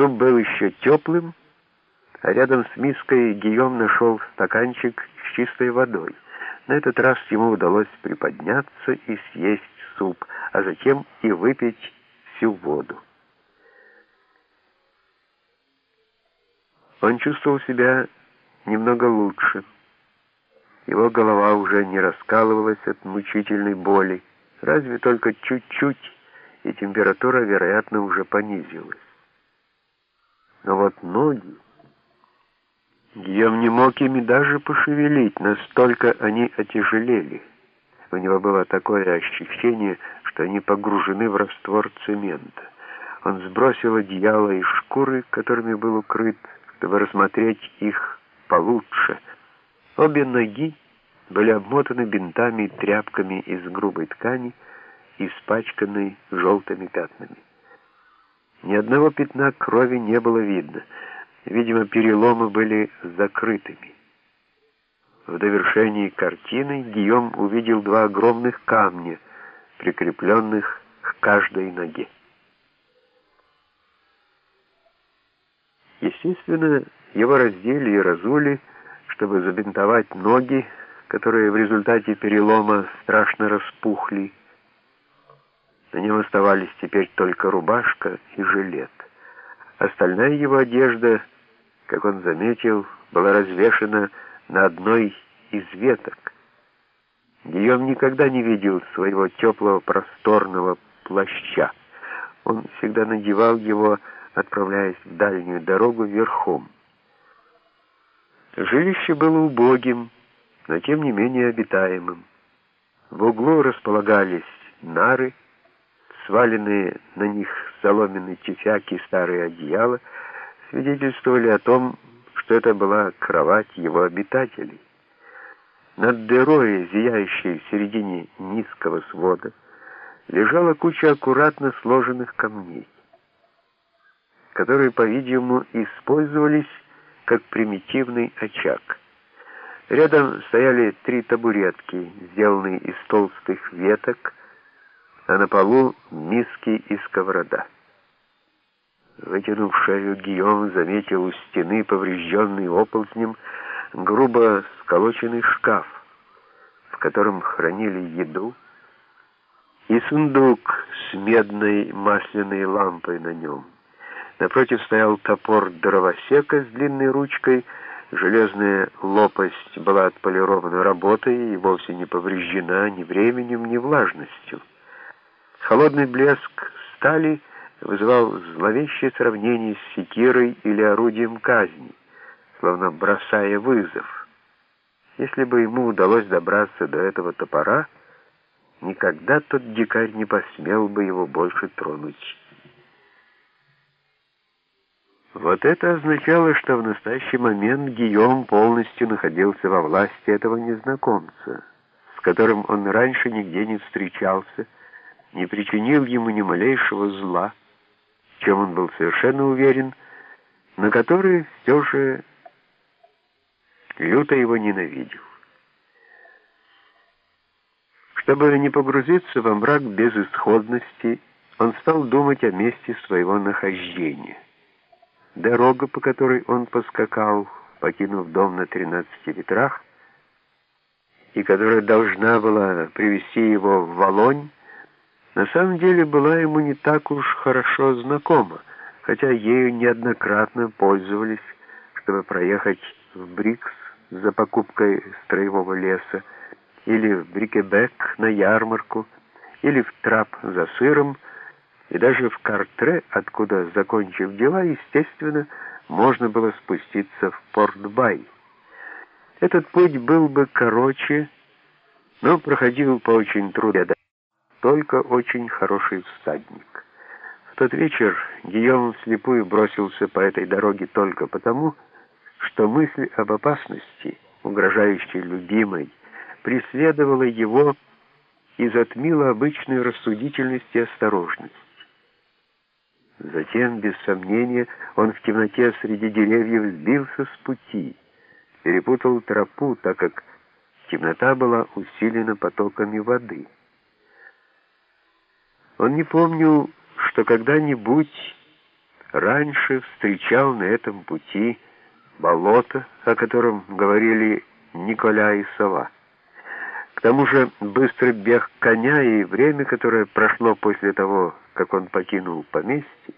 Суп был еще теплым, а рядом с миской Гийом нашел стаканчик с чистой водой. На этот раз ему удалось приподняться и съесть суп, а затем и выпить всю воду. Он чувствовал себя немного лучше. Его голова уже не раскалывалась от мучительной боли, разве только чуть-чуть, и температура, вероятно, уже понизилась. Но вот ноги... Гийом не мог ими даже пошевелить, настолько они отяжелели. У него было такое ощущение, что они погружены в раствор цемента. Он сбросил одеяло и шкуры, которыми был укрыт, чтобы рассмотреть их получше. Обе ноги были обмотаны бинтами и тряпками из грубой ткани, испачканной желтыми пятнами. Ни одного пятна крови не было видно. Видимо, переломы были закрытыми. В довершении картины Гийом увидел два огромных камня, прикрепленных к каждой ноге. Естественно, его раздели и разули, чтобы забинтовать ноги, которые в результате перелома страшно распухли, на нем оставались теперь только рубашка и жилет. Остальная его одежда, как он заметил, была развешена на одной из веток. Гийом никогда не видел своего теплого просторного плаща. Он всегда надевал его, отправляясь в дальнюю дорогу верхом. Жилище было убогим, но тем не менее обитаемым. В углу располагались нары, сваленные на них соломенные тюфяки и старые одеяла, свидетельствовали о том, что это была кровать его обитателей. Над дырой, зияющей в середине низкого свода, лежала куча аккуратно сложенных камней, которые, по-видимому, использовались как примитивный очаг. Рядом стояли три табуретки, сделанные из толстых веток, а на полу миски и сковорода. Вытянув шею, Гийом заметил у стены, поврежденный оползнем, грубо сколоченный шкаф, в котором хранили еду, и сундук с медной масляной лампой на нем. Напротив стоял топор дровосека с длинной ручкой, железная лопасть была отполирована работой и вовсе не повреждена ни временем, ни влажностью. Холодный блеск стали вызывал зловещее сравнение с секирой или орудием казни, словно бросая вызов. Если бы ему удалось добраться до этого топора, никогда тот дикарь не посмел бы его больше тронуть. Вот это означало, что в настоящий момент Гийом полностью находился во власти этого незнакомца, с которым он раньше нигде не встречался, не причинил ему ни малейшего зла, в чем он был совершенно уверен, на который все же люто его ненавидел. Чтобы не погрузиться во мрак безысходности, он стал думать о месте своего нахождения. Дорога, по которой он поскакал, покинув дом на тринадцати ветрах, и которая должна была привести его в Волонь, на самом деле была ему не так уж хорошо знакома, хотя ею неоднократно пользовались, чтобы проехать в Брикс за покупкой строевого леса, или в Брикебек на ярмарку, или в Трап за сыром, и даже в Картре, откуда, закончив дела, естественно, можно было спуститься в Порт-Бай. Этот путь был бы короче, но проходил по очень трудной только очень хороший всадник. В тот вечер Гийом вслепую бросился по этой дороге только потому, что мысль об опасности, угрожающей любимой, преследовала его и затмила обычную рассудительность и осторожность. Затем, без сомнения, он в темноте среди деревьев сбился с пути, перепутал тропу, так как темнота была усилена потоками воды. Он не помнил, что когда-нибудь раньше встречал на этом пути болото, о котором говорили Николя и Сова. К тому же быстрый бег коня и время, которое прошло после того, как он покинул поместье,